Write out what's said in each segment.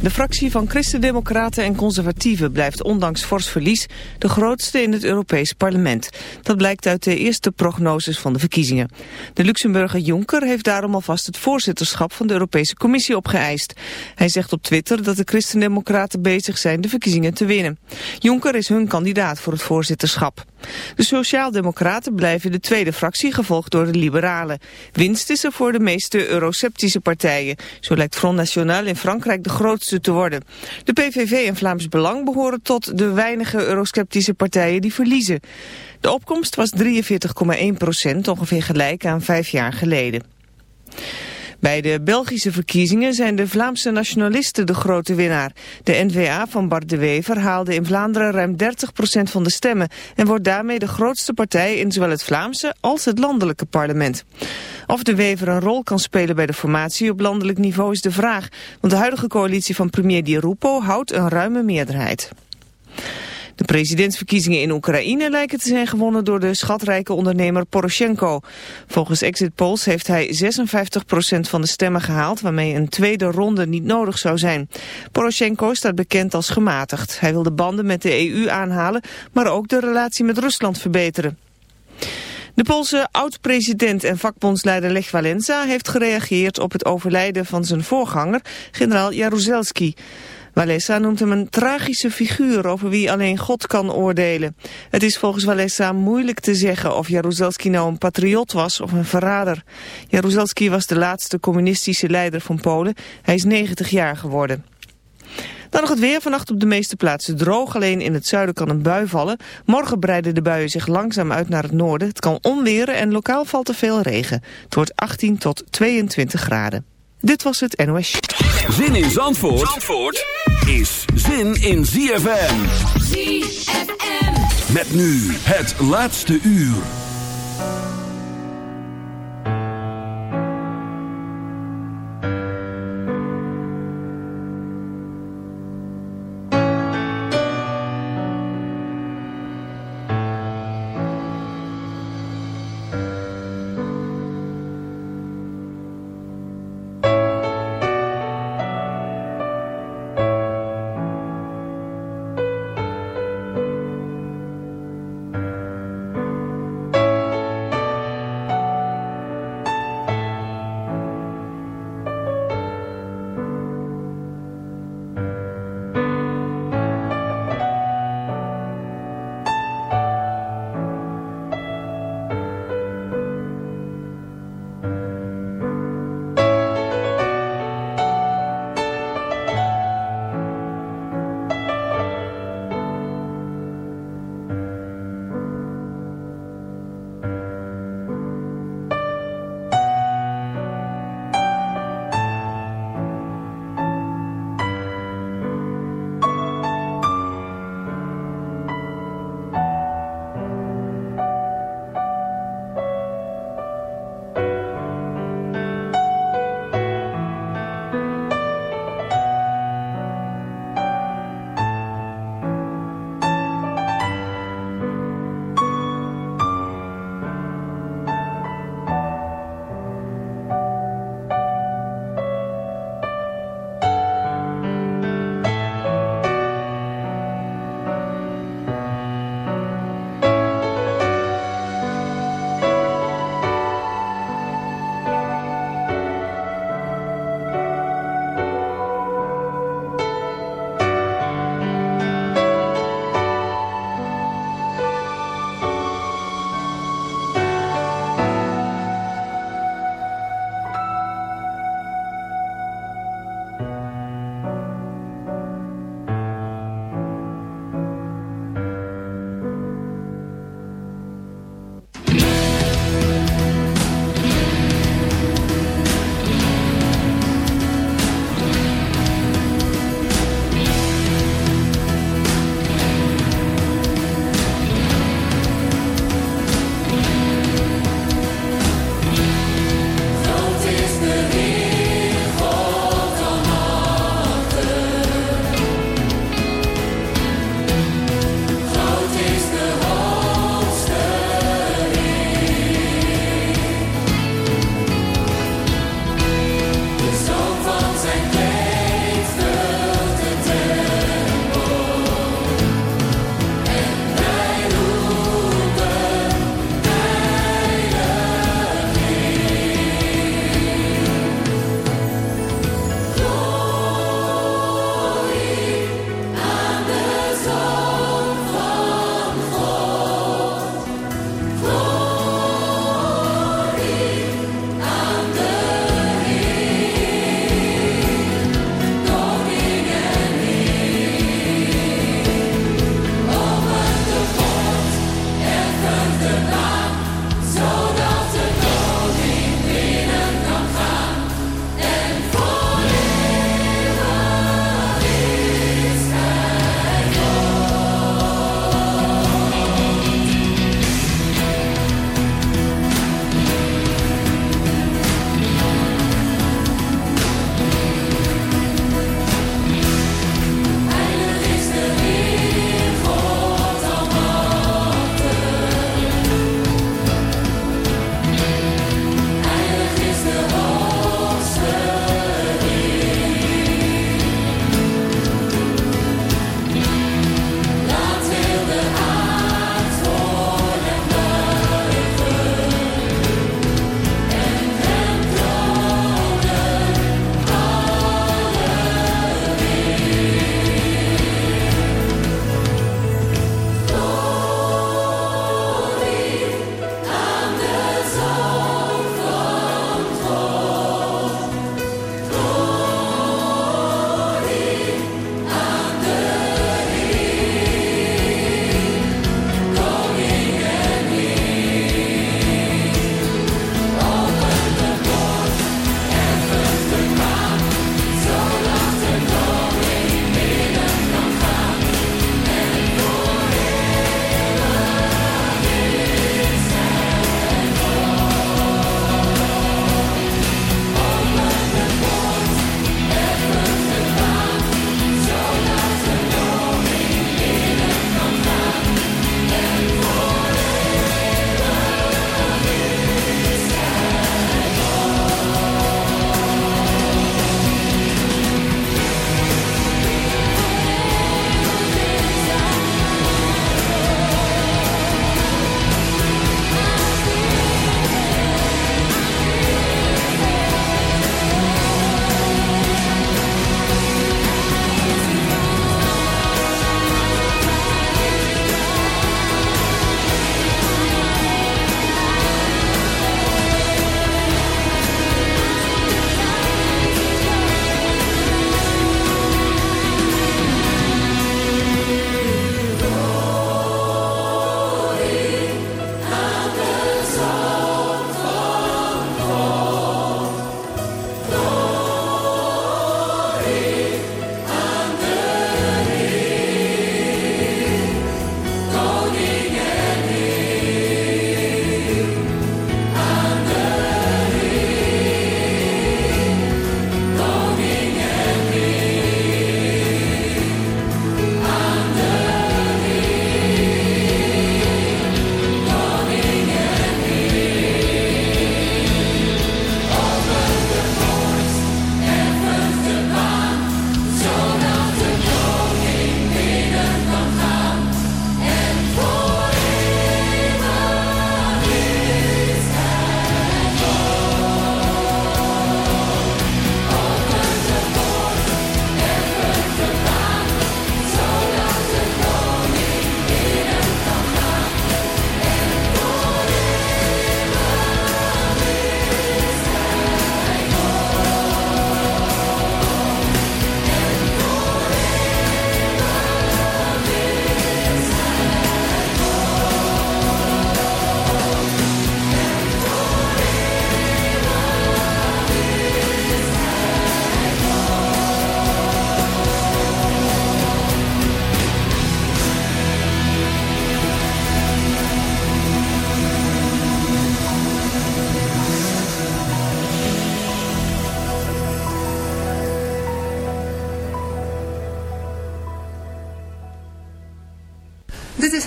De fractie van Christen-Democraten en Conservatieven blijft ondanks fors verlies de grootste in het Europees Parlement. Dat blijkt uit de eerste prognoses van de verkiezingen. De Luxemburger Juncker heeft daarom alvast het voorzitterschap van de Europese Commissie opgeëist. Hij zegt op Twitter dat de Christen-Democraten bezig zijn de verkiezingen te winnen. Juncker is hun kandidaat voor het voorzitterschap. De Sociaaldemocraten blijven de tweede fractie, gevolgd door de Liberalen. Winst is er voor de meeste euroceptische partijen. Zo lijkt Front National in Frankrijk de grootste te worden. De PVV en Vlaams Belang behoren tot de weinige eurosceptische partijen die verliezen. De opkomst was 43,1 procent, ongeveer gelijk aan vijf jaar geleden. Bij de Belgische verkiezingen zijn de Vlaamse nationalisten de grote winnaar. De N-VA van Bart de Wever haalde in Vlaanderen ruim 30% van de stemmen... en wordt daarmee de grootste partij in zowel het Vlaamse als het landelijke parlement. Of de Wever een rol kan spelen bij de formatie op landelijk niveau is de vraag... want de huidige coalitie van premier Di Rupo houdt een ruime meerderheid. De presidentsverkiezingen in Oekraïne lijken te zijn gewonnen door de schatrijke ondernemer Poroshenko. Volgens exit polls heeft hij 56% van de stemmen gehaald, waarmee een tweede ronde niet nodig zou zijn. Poroshenko staat bekend als gematigd. Hij wil de banden met de EU aanhalen, maar ook de relatie met Rusland verbeteren. De Poolse oud-president en vakbondsleider Lech Walensa heeft gereageerd op het overlijden van zijn voorganger, generaal Jaruzelski. Walesa noemt hem een tragische figuur over wie alleen God kan oordelen. Het is volgens Walesa moeilijk te zeggen of Jaruzelski nou een patriot was of een verrader. Jaruzelski was de laatste communistische leider van Polen. Hij is 90 jaar geworden. Dan nog het weer. Vannacht op de meeste plaatsen droog. Alleen in het zuiden kan een bui vallen. Morgen breiden de buien zich langzaam uit naar het noorden. Het kan onweren en lokaal valt er veel regen. Het wordt 18 tot 22 graden. Dit was het NOS. Zin in Zandvoort, Zandvoort is zin in ZFM. ZFM. Met nu het laatste uur.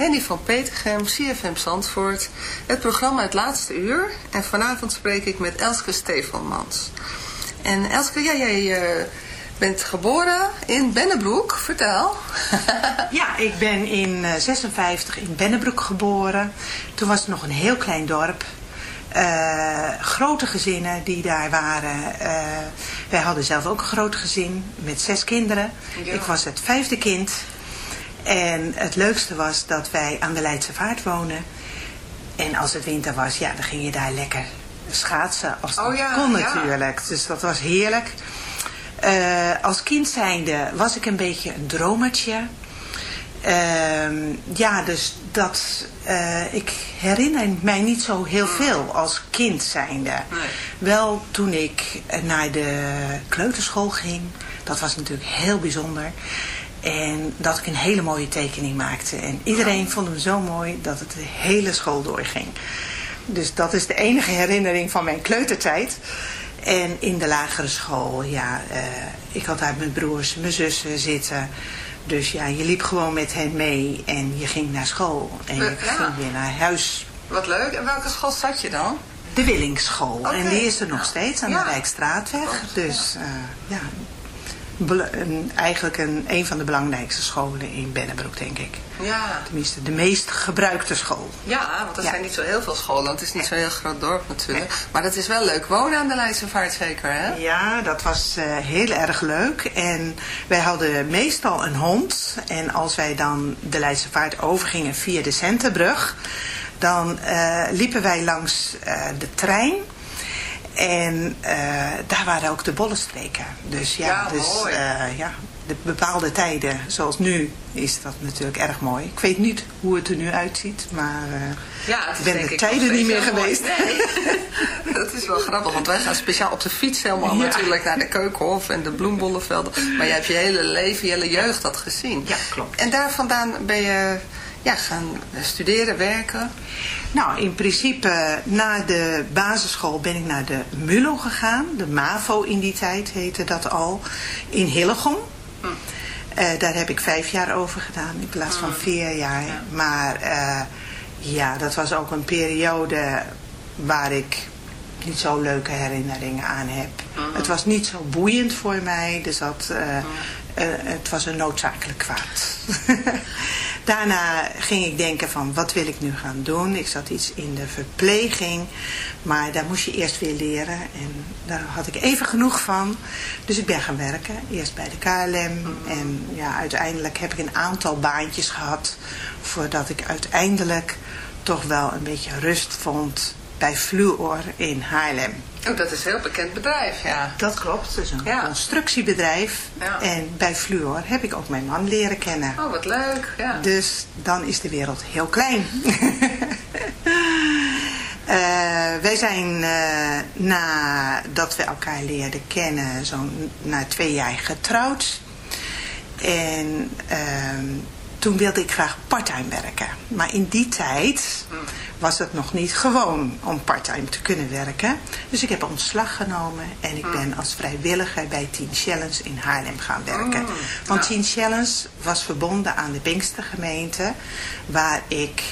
Henny van Petergem, CFM Zandvoort. Het programma Het Laatste Uur. En vanavond spreek ik met Elske Stefanmans. En Elske, ja, jij uh, bent geboren in Bennebroek. Vertel. ja, ik ben in uh, 56 in Bennebroek geboren. Toen was het nog een heel klein dorp. Uh, grote gezinnen die daar waren. Uh, wij hadden zelf ook een groot gezin met zes kinderen. Ja. Ik was het vijfde kind. En het leukste was dat wij aan de Leidse Vaart wonen. En als het winter was, ja, dan ging je daar lekker schaatsen. Als dat oh ja, kon natuurlijk. Ja. Dus dat was heerlijk. Uh, als kind zijnde was ik een beetje een dromertje. Uh, ja, dus dat, uh, ik herinner mij niet zo heel veel als kind zijnde. Nee. Wel toen ik naar de kleuterschool ging, dat was natuurlijk heel bijzonder. En dat ik een hele mooie tekening maakte. En iedereen vond hem zo mooi dat het de hele school doorging. Dus dat is de enige herinnering van mijn kleutertijd. En in de lagere school, ja, uh, ik had daar mijn broers, mijn zussen zitten. Dus ja, je liep gewoon met hen mee en je ging naar school. En je ja. ging weer naar huis. Wat leuk. En welke school zat je dan? De Willingsschool. Okay. En die is er nog steeds aan Ja. de Rijkstraatweg. Oh, dus uh, ja, bela- een, eigenlijk een, een van de belangrijkste scholen in Bennebroek, denk ik. Ja. Tenminste, de meest gebruikte school. Ja, want er Ja. zijn niet zo heel veel scholen. Het is niet zo'n heel groot dorp natuurlijk. Maar dat is wel leuk wonen aan de Leidse Vaart zeker, hè? Ja, dat was uh, heel erg leuk. En wij hadden meestal een hond. En als wij dan de Leidse Vaart overgingen via de Centerbrug... dan uh, liepen wij langs uh, de trein... En uh, daar waren ook de bollenstreken. Dus ja, Ja, dus, uh, ja, de bepaalde tijden, zoals nu, is dat natuurlijk erg mooi. Ik weet niet hoe het er nu uitziet, maar uh, Ja, het is ik ben de ik tijden niet meer geweest. Nee, dat is wel grappig, want wij gaan speciaal op de fiets helemaal Ja. natuurlijk naar de Keukenhof en de bloembollenvelden. Maar jij hebt je hele leven, je hele jeugd dat gezien. Ja, klopt. En daar vandaan ben je ja, gaan studeren, werken. Nou, in principe na de basisschool ben ik naar de MULO gegaan. De MAVO in die tijd heette dat al. In Hillegom. Hm. Uh, daar heb ik vijf jaar over gedaan in plaats van vier jaar. Ja. Maar uh, ja, dat was ook een periode waar ik niet zo leuke herinneringen aan heb. Mhm. Het was niet zo boeiend voor mij, dus dat, uh, het was een noodzakelijk kwaad. Daarna ging ik denken van wat wil ik nu gaan doen. Ik zat iets in de verpleging. Maar daar moest je eerst weer leren. En daar had ik even genoeg van. Dus ik ben gaan werken. Eerst bij de KLM. En ja, uiteindelijk heb ik een aantal baantjes gehad. Voordat ik uiteindelijk toch wel een beetje rust vond bij Fluor in Haarlem. Oh, dat is een heel bekend bedrijf, ja. Dat klopt, het is een Ja. constructiebedrijf. Ja. En bij Fluor heb ik ook mijn man leren kennen. Oh, wat leuk, ja. Dus dan is de wereld heel klein. Uh, wij zijn uh, nadat we elkaar leerden kennen, zo'n na twee jaar getrouwd. En uh, toen wilde ik graag parttime werken. Maar in die tijd was het nog niet gewoon om parttime te kunnen werken. Dus ik heb ontslag genomen en ik ben als vrijwilliger bij Teen Challenge in Haarlem gaan werken. Mm, Want. Teen Challenge was verbonden aan de Pinkstergemeente waar ik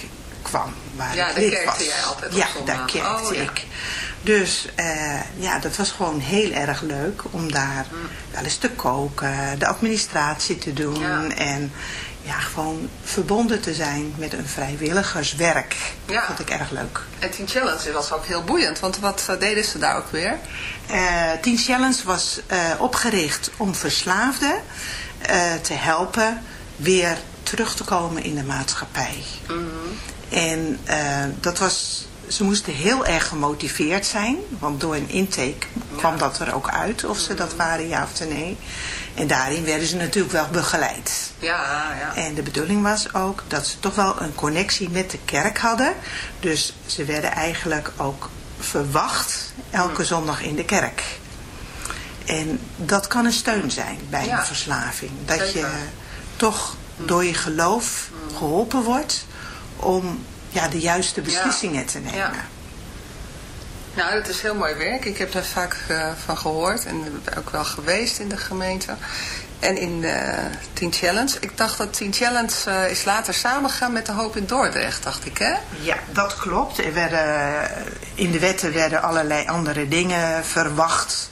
kwam. Waar Ja, ik lid was. jij altijd Ja, daar kerkte Oh, ja. ik. Dus uh, ja, dat was gewoon heel erg leuk om daar Mm. wel eens te koken, de administratie te doen Ja. en ja, gewoon verbonden te zijn met een vrijwilligerswerk. Ja. Dat vond ik erg leuk. En Teen Challenge was ook heel boeiend, want wat uh, deden ze daar ook weer? Uh, Teen Challenge was uh, opgericht om verslaafden uh, te helpen weer terug te komen in de maatschappij. Mm -hmm. En dat was, ze moesten heel erg gemotiveerd zijn, want door een intake kwam Ja. dat er ook uit of ze dat waren, ja of nee. En daarin werden ze natuurlijk wel begeleid. Ja, ja. En de bedoeling was ook dat ze toch wel een connectie met de kerk hadden. Dus ze werden eigenlijk ook verwacht elke zondag in de kerk. En dat kan een steun zijn bij Ja. een verslaving. Dat Zeker. je toch door je geloof geholpen wordt om ja, de juiste beslissingen te nemen. Ja. Nou, het is heel mooi werk. Ik heb daar vaak uh, van gehoord en ook wel geweest in de gemeente. en in uh, Teen Challenge. Ik dacht dat Teen Challenge uh, is later samengegaan met de Hoop in Dordrecht, dacht ik, hè? Ja, dat klopt. Er werden, in de wetten werden allerlei andere dingen verwacht.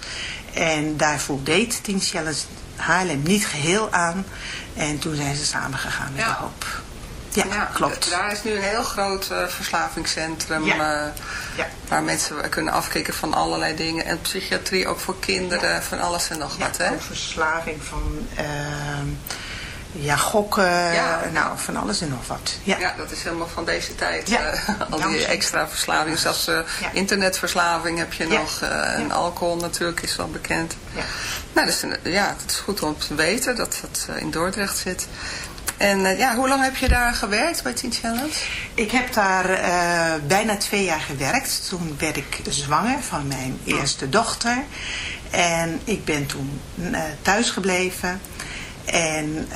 En daar voldeed Teen Challenge Haarlem niet geheel aan. En toen zijn ze samengegaan met ja. de Hoop. Ja, klopt. Daar is nu een heel groot uh, verslavingscentrum Ja. uh, Ja. waar mensen kunnen afkicken van allerlei dingen. En psychiatrie ook voor kinderen, van alles en nog wat. Hè? Verslaving van ehm, ja, gokken, nou van alles en nog wat. Ja, dat is helemaal van deze tijd. Eh, al die extra verslavingen. Zelfs eh, internetverslaving heb je nog. eh, en alcohol natuurlijk is wel bekend. Ja. Nou, dus, eh, ja, het is goed om te weten dat dat eh, in Dordrecht zit. En eh, ja, hoe lang heb je daar gewerkt bij Teen Challenge? Ik heb daar eh, bijna twee jaar gewerkt. Toen werd ik zwanger van mijn eerste dochter. En ik ben toen eh, thuis gebleven. En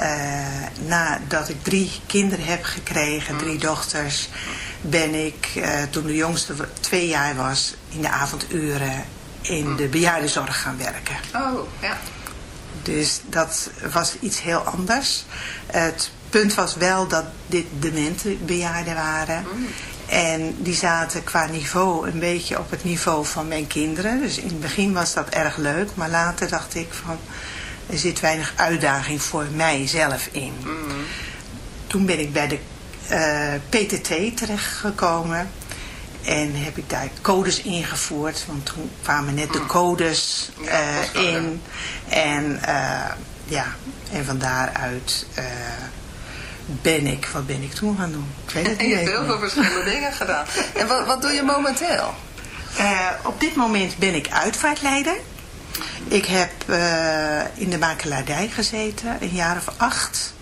nadat ik drie kinderen heb gekregen, drie dochters, ben ik, toen de jongste twee jaar was, in de avonduren in de bejaardenzorg gaan werken. Oh, ja. Dus dat was iets heel anders. Het punt was wel dat dit demente bejaarden waren. En die zaten qua niveau een beetje op het niveau van mijn kinderen. Dus in het begin was dat erg leuk. Maar later dacht ik van, er zit weinig uitdaging voor mijzelf in. Toen ben ik bij de eh, PTT terechtgekomen. En heb ik daar codes ingevoerd. Want toen kwamen net de codes Ja, eh, in. En eh, ja, en van daaruit eh, ben ik, wat ben ik toen gaan doen? Ik weet het En niet je hebt heel veel verschillende dingen gedaan. En wat, wat doe je momenteel? Op dit moment ben ik uitvaartleider. Ik heb in de makelaardij gezeten, een jaar of acht.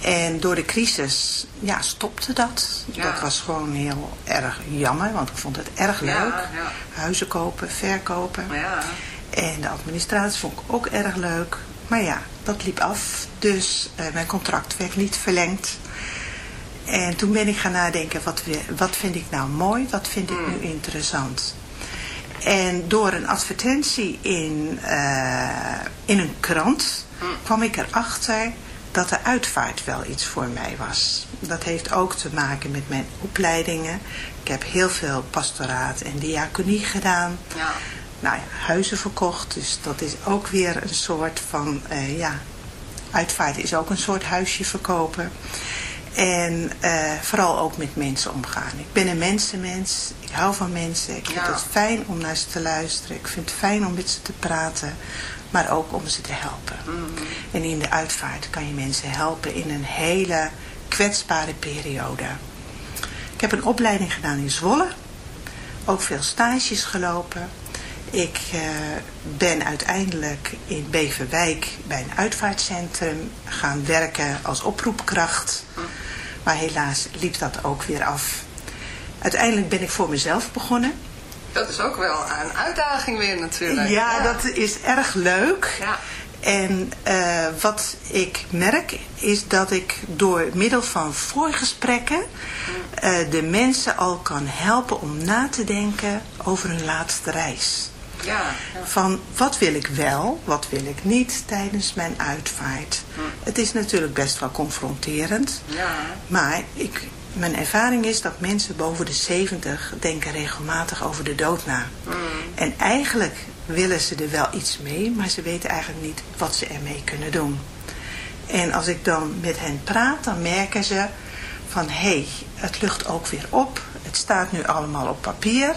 En door de crisis ja, stopte dat. Ja. Dat was gewoon heel erg jammer, want ik vond het erg leuk. Ja, ja. Huizen kopen, verkopen. Ja. En de administratie vond ik ook erg leuk. Maar ja, dat liep af. Dus eh, mijn contract werd niet verlengd. En toen ben ik gaan nadenken, wat, wat vind ik nou mooi? Wat vind ik nu interessant? En door een advertentie in, eh, in een krant kwam ik erachter dat de uitvaart wel iets voor mij was. Dat heeft ook te maken met mijn opleidingen. Ik heb heel veel pastoraat en diaconie gedaan Ja. nou ja, huizen verkocht. Dus dat is ook weer een soort van, eh, ja, uitvaart is ook een soort huisje verkopen. En eh, vooral ook met mensen omgaan. Ik ben een mensenmens. Ik hou van mensen. Ik vind het fijn om naar ze te luisteren. Ik vind het fijn om met ze te praten. Maar ook om ze te helpen. En in de uitvaart kan je mensen helpen in een hele kwetsbare periode. Ik heb een opleiding gedaan in Zwolle. Ook veel stages gelopen. Ik eh, ben uiteindelijk in Beverwijk bij een uitvaartcentrum gaan werken als oproepkracht. Maar helaas liep dat ook weer af. Uiteindelijk ben ik voor mezelf begonnen. Dat is ook wel een uitdaging weer natuurlijk. Ja, dat is erg leuk. Ja. En eh, wat ik merk is dat ik door middel van voorgesprekken eh, de mensen al kan helpen om na te denken over hun laatste reis. Ja, ja. Van wat wil ik wel, wat wil ik niet tijdens mijn uitvaart. Het is natuurlijk best wel confronterend. ja. Maar ik, mijn ervaring is dat mensen boven de 70 denken regelmatig over de dood na. En eigenlijk willen ze er wel iets mee, maar ze weten eigenlijk niet wat ze ermee kunnen doen. En als ik dan met hen praat, dan merken ze van hé, hey, het lucht ook weer op. Het staat nu allemaal op papier.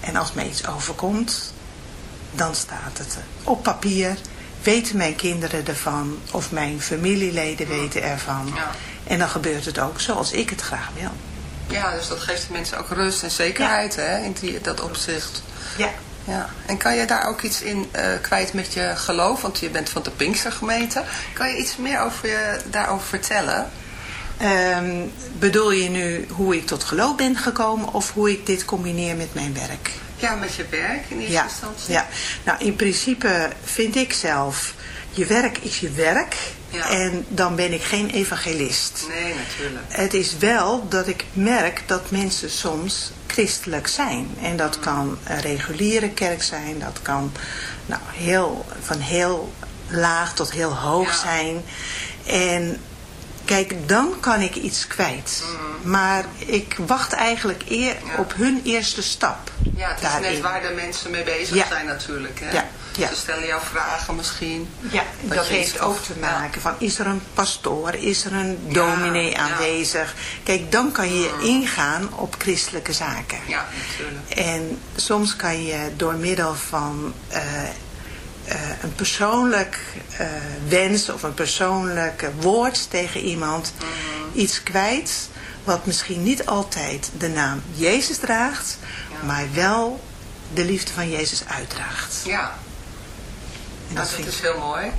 En als mij iets overkomt, dan staat het op papier. Weten mijn kinderen ervan of mijn familieleden weten ervan. Ja. En dan gebeurt het ook zoals ik het graag wil. ja, dus dat geeft de mensen ook rust en zekerheid hè, in die, dat opzicht. Ja. Ja. En kan je daar ook iets in eh, kwijt met je geloof? Want je bent van de Pinkstergemeente. Kan je iets meer over je, daarover vertellen? Ehm, bedoel je nu hoe ik tot geloof ben gekomen of hoe ik dit combineer met mijn werk? Ja, met je werk in eerste Ja, instantie. ja. Nou, in principe vind ik zelf, je werk is je werk Ja. en dan ben ik geen evangelist. Nee, natuurlijk. Het is wel dat ik merk dat mensen soms christelijk zijn. En dat kan een reguliere kerk zijn, dat kan nou, heel, van heel laag tot heel hoog zijn. En kijk, dan kan ik iets kwijt. Mhm. Maar ik wacht eigenlijk eer op hun eerste stap. Ja, het is daarin. net waar de mensen mee bezig zijn natuurlijk. Hè? Ja, ja. Ze stellen jou vragen misschien. Ja, dat, heeft ook te maken van is er een pastoor, is er een dominee ja. Aanwezig. Kijk, dan kan je ingaan op christelijke zaken. Ja, natuurlijk. En soms kan je door middel van eh, eh, een persoonlijk eh, wens of een persoonlijk woord tegen iemand Mhm. iets kwijt wat misschien niet altijd de naam Jezus draagt, maar wel de liefde van Jezus uitdraagt. Ja, dat vind is ik heel mooi.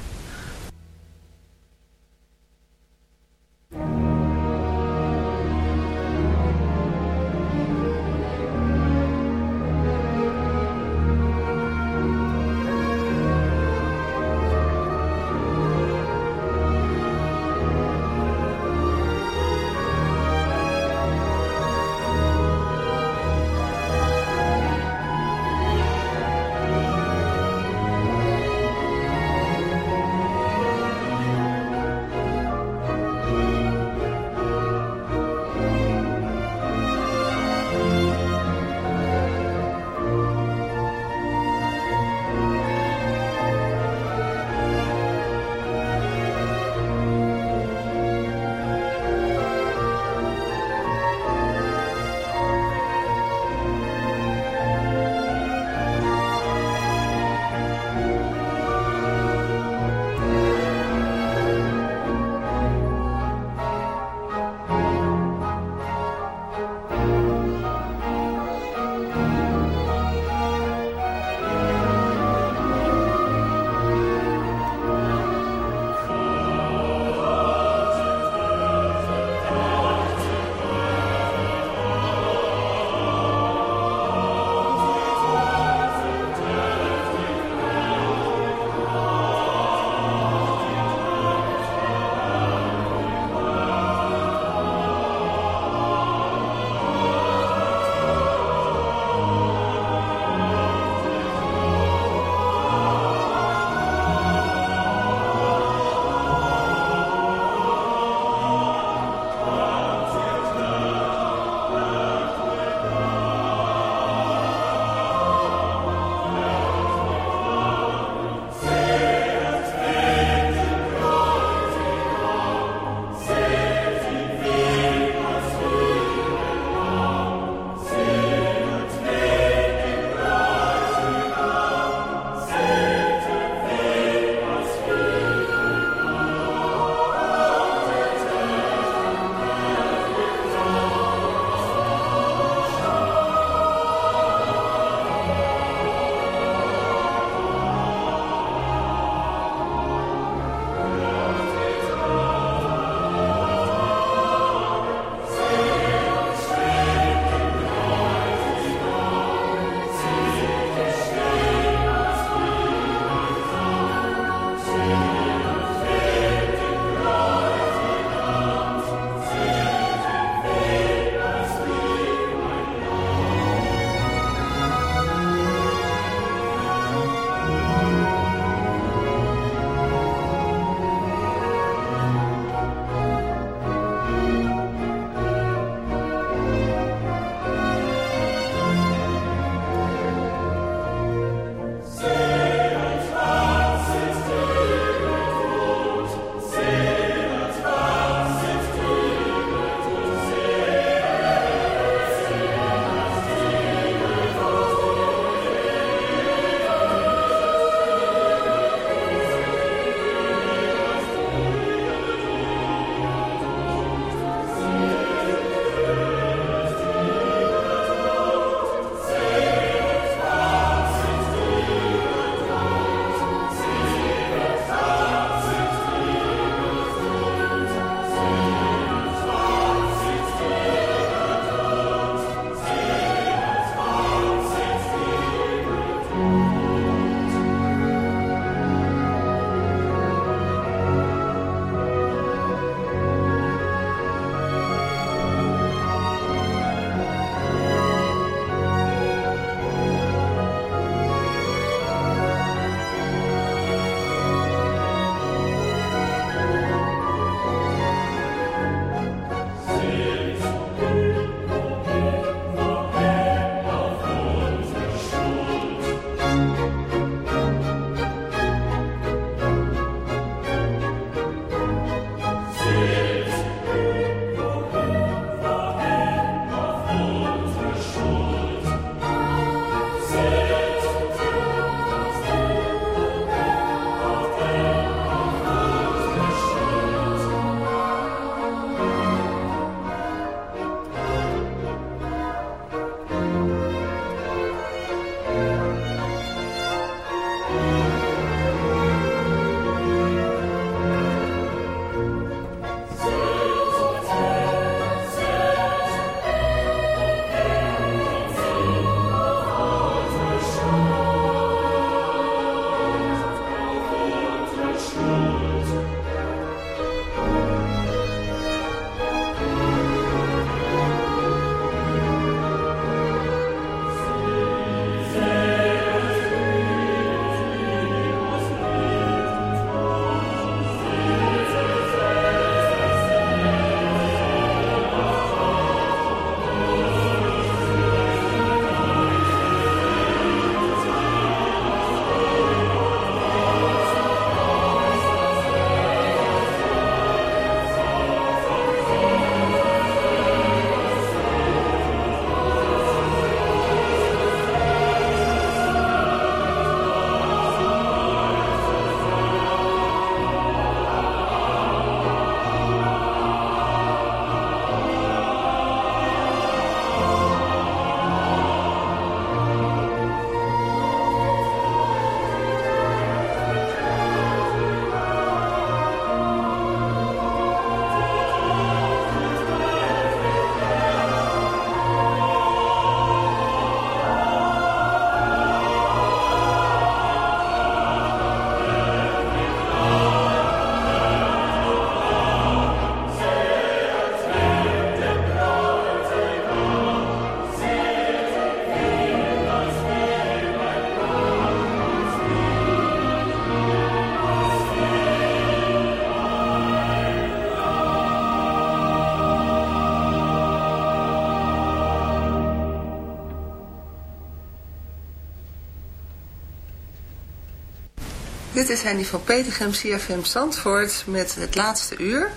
Dit is Henny van Petergem, CFM Zandvoort met het laatste uur.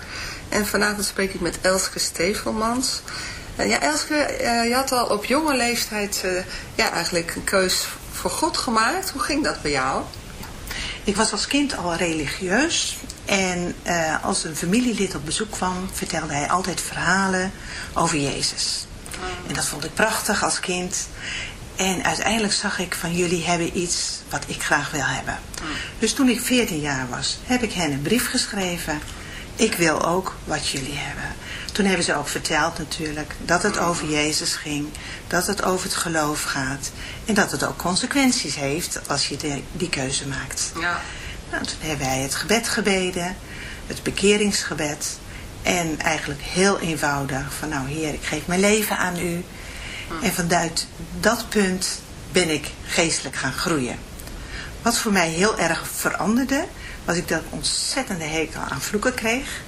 En vanavond spreek ik met Elske Stevelmans. Uh, ja, Elske, uh, je had al op jonge leeftijd uh, ja, eigenlijk een keus voor God gemaakt. Hoe ging dat bij jou? Ik was als kind al religieus. En als een familielid op bezoek kwam, vertelde hij altijd verhalen over Jezus. En dat vond ik prachtig als kind. En uiteindelijk zag ik van jullie hebben iets wat ik graag wil hebben. Dus toen ik 14 jaar was, heb ik hen een brief geschreven. Ik wil ook wat jullie hebben. Toen hebben ze ook verteld natuurlijk dat het over Jezus ging. Dat het over het geloof gaat. En dat het ook consequenties heeft als je de, die keuze maakt. Ja. Nou, toen hebben wij het gebed gebeden. Het bekeringsgebed. En eigenlijk heel eenvoudig van nou heer, ik geef mijn leven aan u. En vanuit dat punt ben ik geestelijk gaan groeien. Wat voor mij heel erg veranderde, was ik dat ontzettende hekel aan vloeken kreeg.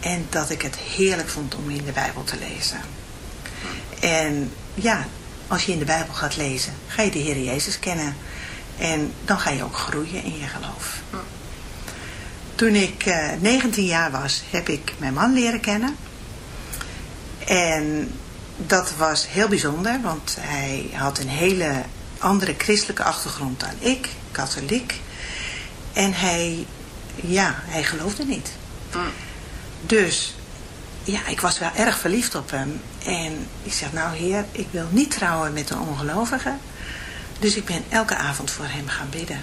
En dat ik het heerlijk vond om in de Bijbel te lezen. En ja, als je in de Bijbel gaat lezen, ga je de Heer Jezus kennen. En dan ga je ook groeien in je geloof. Toen ik uh, eh, 19 jaar was, heb ik mijn man leren kennen. En dat was heel bijzonder, want hij had een hele andere christelijke achtergrond dan ik, katholiek. En hij, ja, hij geloofde niet. Hmm. Dus, ja, ik was wel erg verliefd op hem. En ik zeg, nou heer, ik wil niet trouwen met een ongelovige. Dus ik ben elke avond voor hem gaan bidden.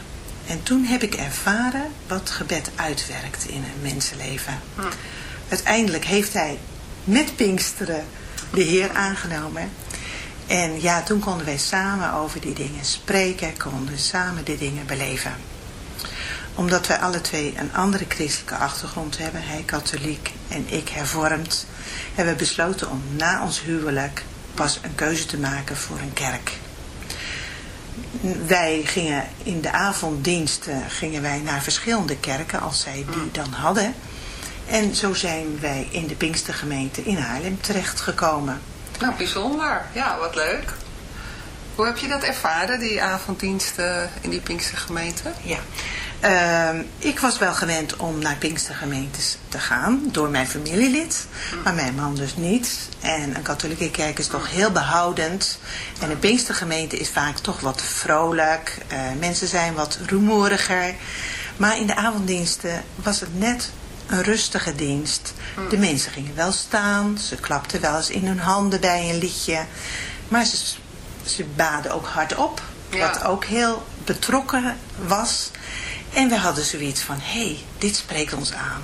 En toen heb ik ervaren wat gebed uitwerkt in een mensenleven. Hmm. Uiteindelijk heeft hij met Pinksteren de Heer aangenomen. En ja, toen konden wij samen over die dingen spreken, konden samen die dingen beleven. Omdat wij alle twee een andere christelijke achtergrond hebben, hij katholiek en ik hervormd, hebben we besloten om na ons huwelijk pas een keuze te maken voor een kerk. Wij gingen in de avonddiensten gingen wij naar verschillende kerken als zij die dan hadden. En zo zijn wij in de Pinkstergemeente in Haarlem terechtgekomen. Nou, bijzonder. Ja, wat leuk. Hoe heb je dat ervaren, die avonddiensten in die Pinkstergemeente? Ja, uh, ik was wel gewend om naar Pinkstergemeentes te gaan door mijn familielid, maar mijn man dus niet. En een katholieke kerk is toch heel behoudend. En een Pinkstergemeente is vaak toch wat vrolijk. Uh, mensen zijn wat rumoeriger. Maar in de avonddiensten was het net een rustige dienst. De mensen gingen wel staan, ze klapten wel eens in hun handen bij een liedje. Maar ze, ze baden ook hardop, wat ook heel betrokken was. En we hadden zoiets van, hé, hey, dit spreekt ons aan.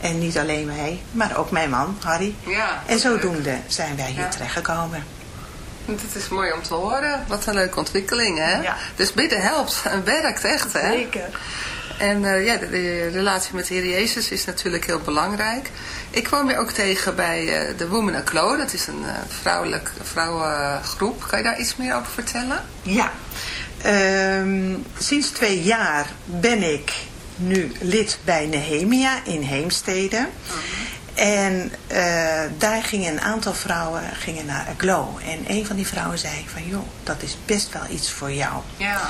En niet alleen mij, maar ook mijn man, Harry. Ja, en zodoende zijn wij hier ja. terechtgekomen. Het is mooi om te horen. Wat een leuke ontwikkeling, hè? Ja. Dus bidden helpt en werkt echt, hè? Zeker. En uh, ja, de, de, relatie met de Heer Jezus is natuurlijk heel belangrijk. Ik kwam je ook tegen bij uh, de Women Aglow. Dat is een uh, vrouwelijk, vrouwengroep. Kan je daar iets meer over vertellen? Ja. Um, sinds twee jaar ben ik nu lid bij Nehemia in Heemstede. -huh. En uh, daar gingen een aantal vrouwen gingen naar Aglow. En een van die vrouwen zei van, joh, dat is best wel iets voor jou. Ja.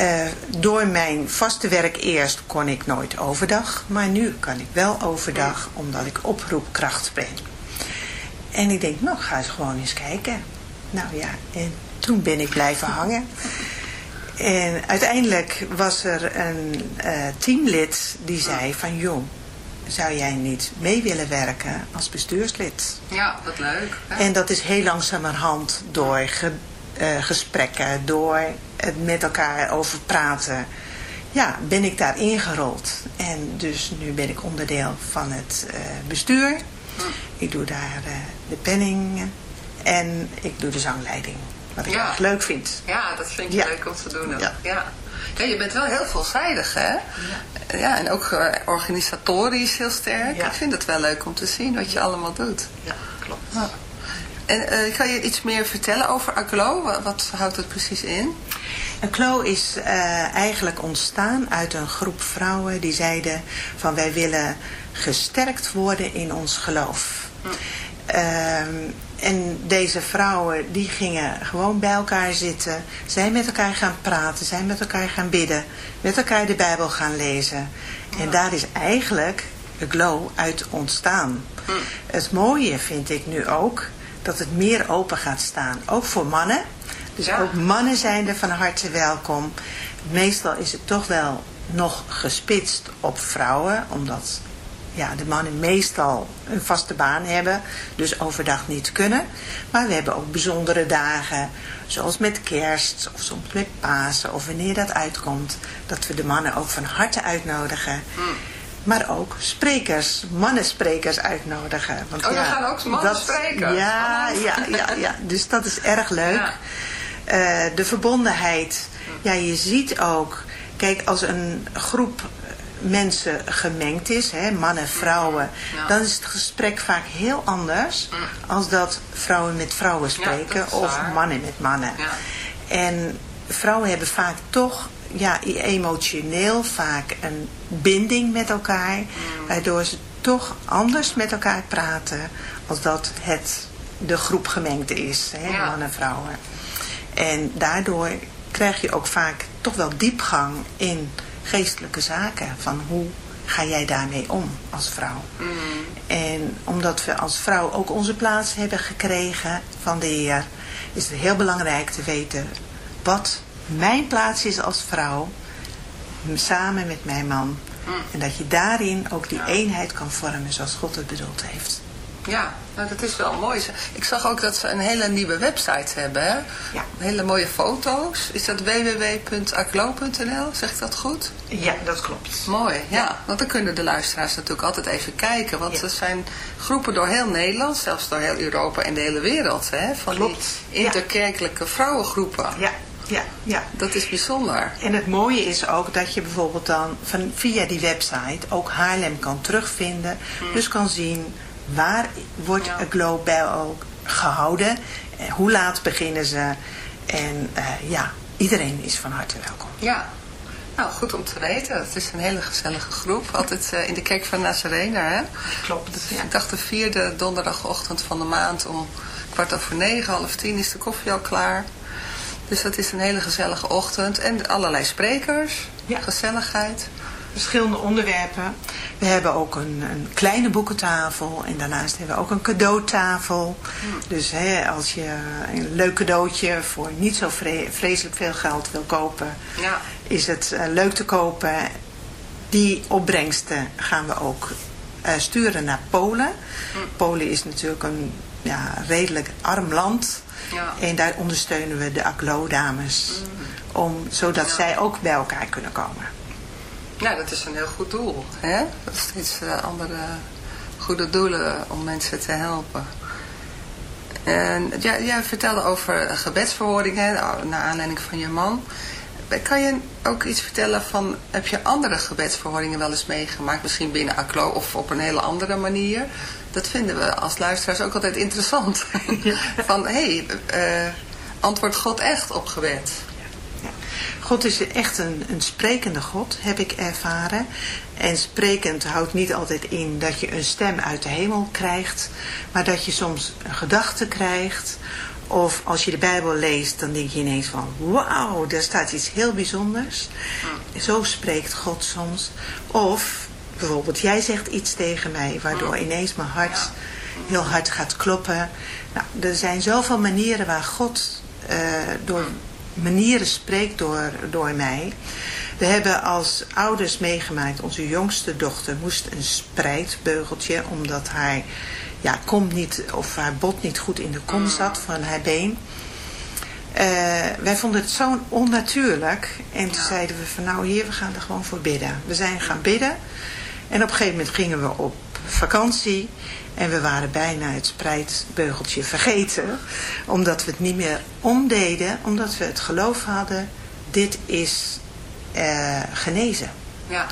Uh, door mijn vaste werk eerst kon ik nooit overdag. Maar nu kan ik wel overdag, omdat ik oproepkracht ben. En ik denk, nou ga eens gewoon eens kijken. Nou ja, en toen ben ik blijven hangen. En uiteindelijk was er een uh, teamlid die zei van... joh, zou jij niet mee willen werken als bestuurslid? Ja, wat leuk. Hè? En dat is heel langzamerhand door ge, uh, gesprekken, door het met elkaar over praten... ja, ben ik daar ingerold. En dus nu ben ik onderdeel van het uh, bestuur. Ik doe daar de penning en ik doe de zangleiding. Wat ik ja. erg leuk vind. Ja, dat vind je ja. leuk om te doen. Ja. ja. Ja. je bent wel heel veelzijdig, hè? Ja, ja en ook uh, organisatorisch heel sterk. Ik vind het wel leuk om te zien wat je allemaal doet. Ja, klopt. En uh, kan je iets meer vertellen over ACLO? Wat, wat houdt het precies in? ACLO is uh, eigenlijk ontstaan uit een groep vrouwen die zeiden van wij willen gesterkt worden in ons geloof. Hm. Uh, en deze vrouwen die gingen gewoon bij elkaar zitten. Zijn met elkaar gaan praten. Zijn met elkaar gaan bidden. Met elkaar de Bijbel gaan lezen. En daar is eigenlijk de glow uit ontstaan. Hm. Het mooie vind ik nu ook dat het meer open gaat staan. Ook voor mannen. Dus Ja. ook mannen zijn er van harte welkom. Meestal is het toch wel nog gespitst op vrouwen. Omdat ja, de mannen meestal een vaste baan hebben. Dus overdag niet kunnen. Maar we hebben ook bijzondere dagen. Zoals met kerst of soms met Pasen. Of wanneer dat uitkomt. Dat we de mannen ook van harte uitnodigen. Maar ook sprekers, mannensprekers uitnodigen. Want Oh, er gaan ook mannen spreken. Ja, ja, ja, ja, dus dat is erg leuk. Ja. Eh, de verbondenheid. Ja, je ziet ook, kijk, als een groep mensen gemengd is, hè, mannen, vrouwen, Ja. dan is het gesprek vaak heel anders als dat vrouwen met vrouwen spreken of waar. mannen met mannen. Ja. En vrouwen hebben vaak toch ja, emotioneel vaak een binding met elkaar, waardoor ze toch anders met elkaar praten als dat het de groep gemengd is, hè, Ja. mannen en vrouwen. En daardoor krijg je ook vaak toch wel diepgang in geestelijke zaken. Van hoe ga jij daarmee om als vrouw? En omdat we als vrouw ook onze plaats hebben gekregen van de Heer, is het heel belangrijk te weten wat mijn plaats is als vrouw, samen met mijn man. En dat je daarin ook die eenheid kan vormen zoals God het bedoeld heeft. Ja, nou, dat is wel mooi. Ik zag ook dat ze een hele nieuwe website hebben. Hè? Ja. Hele mooie foto's. Is dat www.aclo.nl? Zeg ik dat goed? Ja, dat klopt. Mooi, ja. Want dan kunnen de luisteraars natuurlijk altijd even kijken. Want Ja. er zijn groepen door heel Nederland, zelfs door heel Europa en de hele wereld. Hè? Van Klopt, die interkerkelijke vrouwengroepen. Ja, ja, ja. Dat is bijzonder. En het mooie is ook dat je bijvoorbeeld dan van, via die website ook Haarlem kan terugvinden. Dus kan zien waar wordt Ja. Bell gehouden. eh, Hoe laat beginnen ze. En eh, ja, iedereen is van harte welkom. Ja. Nou, goed om te weten. Het is een hele gezellige groep. Altijd eh, in de kerk van Nazarene, hè? Klopt. Ja. Ik dacht de vierde donderdagochtend van de maand om kwart over negen, half tien is de koffie al klaar. Dus dat is een hele gezellige ochtend. En allerlei sprekers. Ja. Gezelligheid. Verschillende onderwerpen. We hebben ook een, een kleine boekentafel. En daarnaast hebben we ook een cadeautafel. Dus hè, als je een leuk cadeautje voor niet zo vre- vreselijk veel geld wil kopen. Ja. is het eh, leuk te kopen. Die opbrengsten gaan we ook eh, sturen naar Polen. Polen is natuurlijk een ja, redelijk arm land. Ja. En daar ondersteunen we de ACLO-dames. Om, zodat Ja. zij ook bij elkaar kunnen komen. Nou, dat is een heel goed doel. Hè? Dat is steeds eh, andere goede doelen om mensen te helpen. En jij, jij vertelde over gebedsverhoring, hè, naar aanleiding van je man. Kan je ook iets vertellen van, heb je andere gebedsverhoringen wel eens meegemaakt? Misschien binnen ACLO of op een hele andere manier? Dat vinden we als luisteraars ook altijd interessant. van, hé, hey, eh, antwoordt God echt op gebed? God is echt een, een sprekende God, heb ik ervaren. En sprekend houdt niet altijd in dat je een stem uit de hemel krijgt, maar dat je soms een gedachte krijgt. Of als je de Bijbel leest, dan denk je ineens van, wauw, daar staat iets heel bijzonders. Zo spreekt God soms. Of bijvoorbeeld, jij zegt iets tegen mij, waardoor ineens mijn hart heel hard gaat kloppen. Nou, er zijn zoveel manieren waar God eh, door manieren spreekt door, door mij. We hebben als ouders meegemaakt, onze jongste dochter moest een spreidbeugeltje, omdat haar ja, kom niet, of haar bot niet goed in de kom zat van haar been. Eh, wij vonden het zo onnatuurlijk. En toen zeiden we van nou hier, we gaan er gewoon voor bidden. We zijn gaan bidden. En op een gegeven moment gingen we op vakantie. En we waren bijna het spreidbeugeltje vergeten. Omdat we het niet meer omdeden. Omdat we het geloof hadden. Dit is eh, genezen. Ja.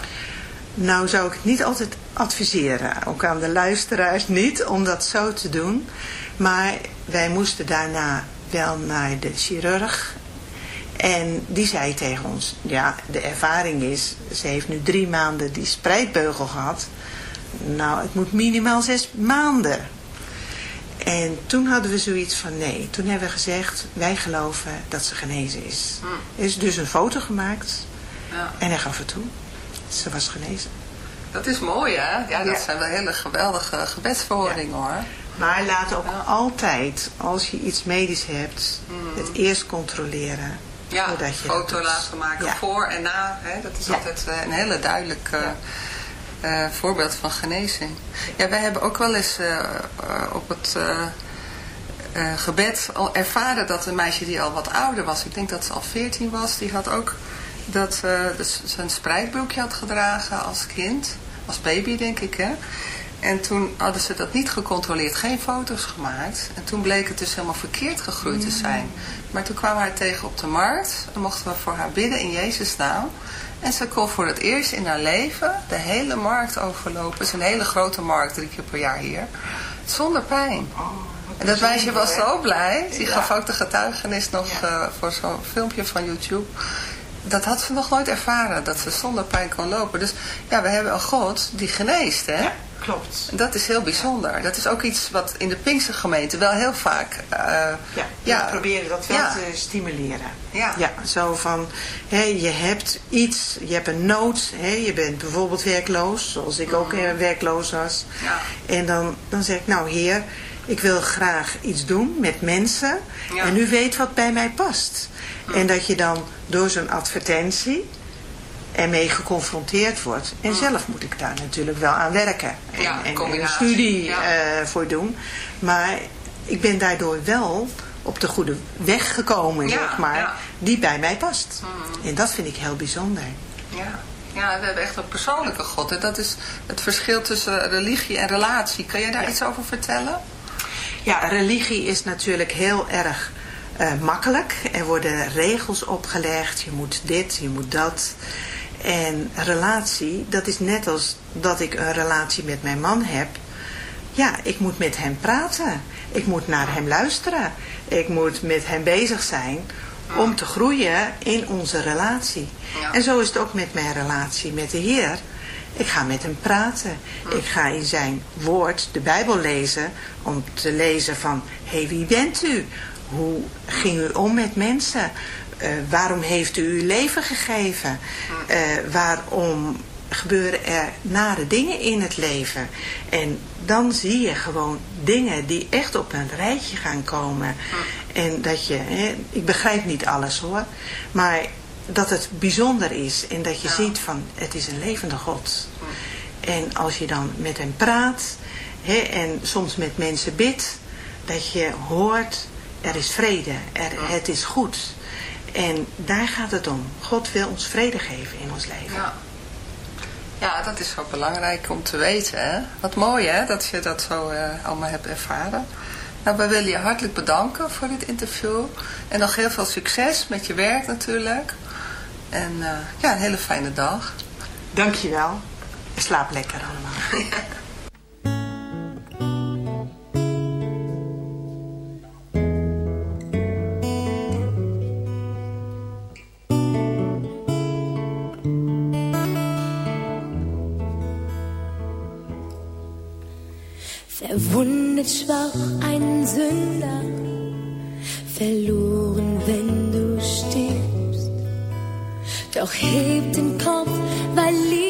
Nou zou ik het niet altijd adviseren. Ook aan de luisteraars niet. Om dat zo te doen. Maar wij moesten daarna wel naar de chirurg. En die zei tegen ons, ja, de ervaring is, ze heeft nu drie maanden die spreidbeugel gehad. Nou, het moet minimaal zes maanden. En toen hadden we zoiets van nee. Toen hebben we gezegd, wij geloven dat ze genezen is. Hm. Er is dus een foto gemaakt Ja. en hij gaf het toe. Ze was genezen. Dat is mooi, hè? Ja, dat Ja. zijn wel hele geweldige gebedsverhoringen, hoor. Maar laat ook Ja. altijd, als je iets medisch hebt, het eerst controleren. Ja, voordat je foto laten maken voor en na. Hè? Dat is altijd eh, een hele duidelijk eh, voorbeeld van genezing. Ja, wij hebben ook wel eens eh, op het gebed al ervaren dat een meisje die al wat ouder was, ik denk dat ze al 14 was, die had ook dat eh, dus zijn spreidbroekje had gedragen als kind, als baby denk ik hè. En toen hadden ze dat niet gecontroleerd, geen foto's gemaakt. En toen bleek het dus helemaal verkeerd gegroeid te zijn. Maar toen kwamen we haar tegen op de markt. En mochten we voor haar bidden in Jezus' naam. En ze kon voor het eerst in haar leven de hele markt overlopen. Het is een hele grote markt, drie keer per jaar hier. Zonder pijn. En dat meisje was zo blij. Die gaf ook de getuigenis nog Ja. eh, voor zo'n filmpje van YouTube. Dat had ze nog nooit ervaren, dat ze zonder pijn kon lopen. Dus ja, we hebben een God die geneest, hè? Ja, klopt. Dat is heel bijzonder. Dat is ook iets wat in de Pinkstergemeente wel heel vaak... eh, Ja, ja, we proberen dat wel Ja. te stimuleren. Ja. ja, zo van, hè, je hebt iets, je hebt een nood, hè, je bent bijvoorbeeld werkloos, zoals ik ook eh, werkloos was. Ja. En dan, dan zeg ik, nou heer, ik wil graag iets doen met mensen Ja. en u weet wat bij mij past. En dat je dan door zo'n advertentie ermee geconfronteerd wordt. En zelf moet ik daar natuurlijk wel aan werken. En, Ja, en- en een studie ja. eh, voor doen. Maar ik ben daardoor wel op de goede weg gekomen, Ja, zeg maar. Mm. die bij mij past. En dat vind ik heel bijzonder. Ja. ja, we hebben echt een persoonlijke God. En dat is het verschil tussen religie en relatie. Kan jij daar iets over vertellen? Ja, religie is natuurlijk heel erg eh, makkelijk. Er worden regels opgelegd. Je moet dit, je moet dat. En relatie, dat is net als dat ik een relatie met mijn man heb. Ja, ik moet met hem praten. Ik moet naar hem luisteren. Ik moet met hem bezig zijn om te groeien in onze relatie. Ja. En zo is het ook met mijn relatie met de Heer. Ik ga met hem praten. Ik ga in zijn woord de Bijbel lezen om te lezen van, hé, hey, wie bent u? Hoe ging u om met mensen? Eh, waarom heeft u uw leven gegeven? Eh, waarom gebeuren er nare dingen in het leven? En dan zie je gewoon dingen die echt op een rijtje gaan komen. En dat je, hè, ik begrijp niet alles hoor, maar dat het bijzonder is en dat je Ja. ziet van het is een levende God. En als je dan met hem praat hè, en soms met mensen bidt, dat je hoort er is vrede, er, het is goed. En daar gaat het om. God wil ons vrede geven in ons leven. Ja. Ja, dat is zo belangrijk om te weten. Hè? Wat mooi hè, dat je dat zo eh, allemaal hebt ervaren. Nou, we willen je hartelijk bedanken voor dit interview. En nog heel veel succes met je werk natuurlijk. En eh, ja, een hele fijne dag. Dankjewel. En slaap lekker allemaal. schwach ein Sünder, verloren, wenn du stirbst. Doch heb den Kopf, weil Liebe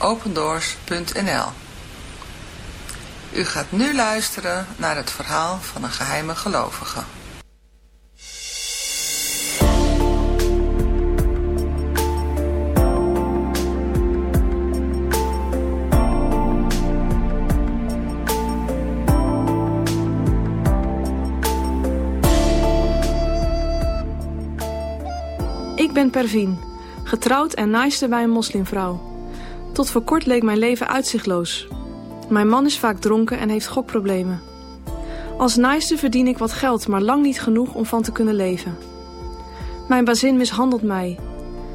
www.opendoors.nl U gaat nu luisteren naar het verhaal van een geheime gelovige. Ik ben Pervin, getrouwd en naaister bij een moslimvrouw. Tot voor kort leek mijn leven uitzichtloos. Mijn man is vaak dronken en heeft gokproblemen. Als naaister verdien ik wat geld, maar lang niet genoeg om van te kunnen leven. Mijn bazin mishandelt mij.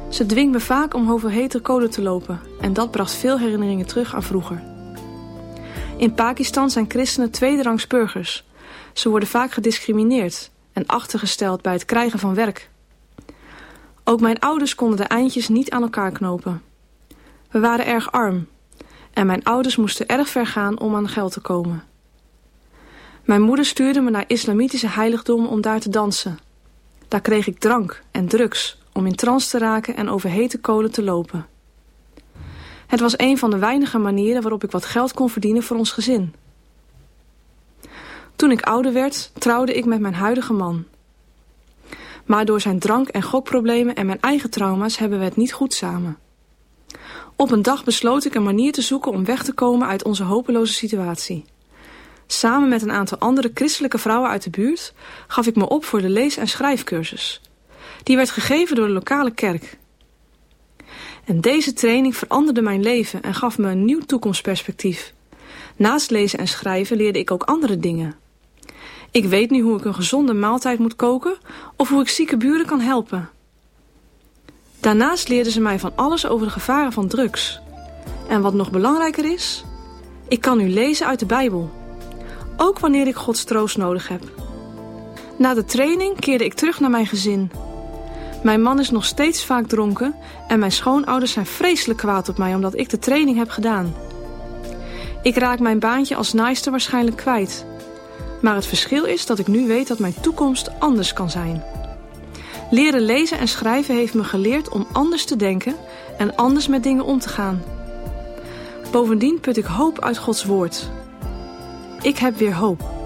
Ze dwingt me vaak om over hete kolen te lopen en dat bracht veel herinneringen terug aan vroeger. In Pakistan zijn christenen tweederangs burgers. Ze worden vaak gediscrimineerd en achtergesteld bij het krijgen van werk. Ook mijn ouders konden de eindjes niet aan elkaar knopen. We waren erg arm en mijn ouders moesten erg ver gaan om aan geld te komen. Mijn moeder stuurde me naar islamitische heiligdommen om daar te dansen. Daar kreeg ik drank en drugs om in trance te raken en over hete kolen te lopen. Het was een van de weinige manieren waarop ik wat geld kon verdienen voor ons gezin. Toen ik ouder werd, trouwde ik met mijn huidige man. Maar door zijn drank- en gokproblemen en mijn eigen trauma's hebben we het niet goed samen. Op een dag besloot ik een manier te zoeken om weg te komen uit onze hopeloze situatie. Samen met een aantal andere christelijke vrouwen uit de buurt gaf ik me op voor de lees- en schrijfcursus. Die werd gegeven door de lokale kerk. En deze training veranderde mijn leven en gaf me een nieuw toekomstperspectief. Naast lezen en schrijven leerde ik ook andere dingen. Ik weet nu hoe ik een gezonde maaltijd moet koken of hoe ik zieke buren kan helpen. Daarnaast leerden ze mij van alles over de gevaren van drugs. En wat nog belangrijker is, ik kan nu lezen uit de Bijbel. Ook wanneer ik Gods troost nodig heb. Na de training keerde ik terug naar mijn gezin. Mijn man is nog steeds vaak dronken en mijn schoonouders zijn vreselijk kwaad op mij omdat ik de training heb gedaan. Ik raak mijn baantje als naaister waarschijnlijk kwijt. Maar het verschil is dat ik nu weet dat mijn toekomst anders kan zijn. Leren lezen en schrijven heeft me geleerd om anders te denken en anders met dingen om te gaan. Bovendien put ik hoop uit Gods woord. Ik heb weer hoop.